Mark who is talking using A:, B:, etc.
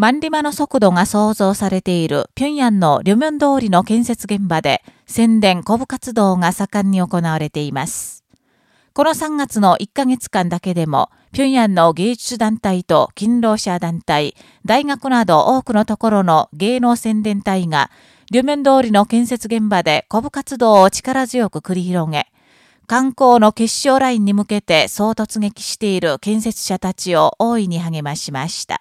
A: マ万里マの速度が想像されている平壌の両面通りの建設現場で宣伝鼓舞活動が盛んに行われています。この3月の1ヶ月間だけでも、平壌の芸術団体と勤労者団体、大学など多くのところの芸能宣伝隊が、両面通りの建設現場で鼓舞活動を力強く繰り広げ、観光の結晶ラインに向けてそう突撃している建設者たちを大いに励ましました。